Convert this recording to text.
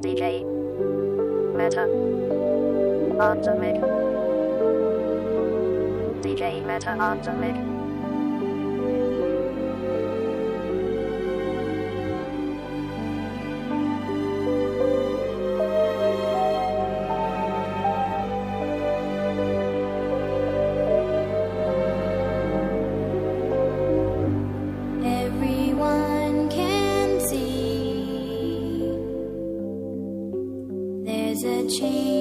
DJ Meta on. DJ Meta on. 情。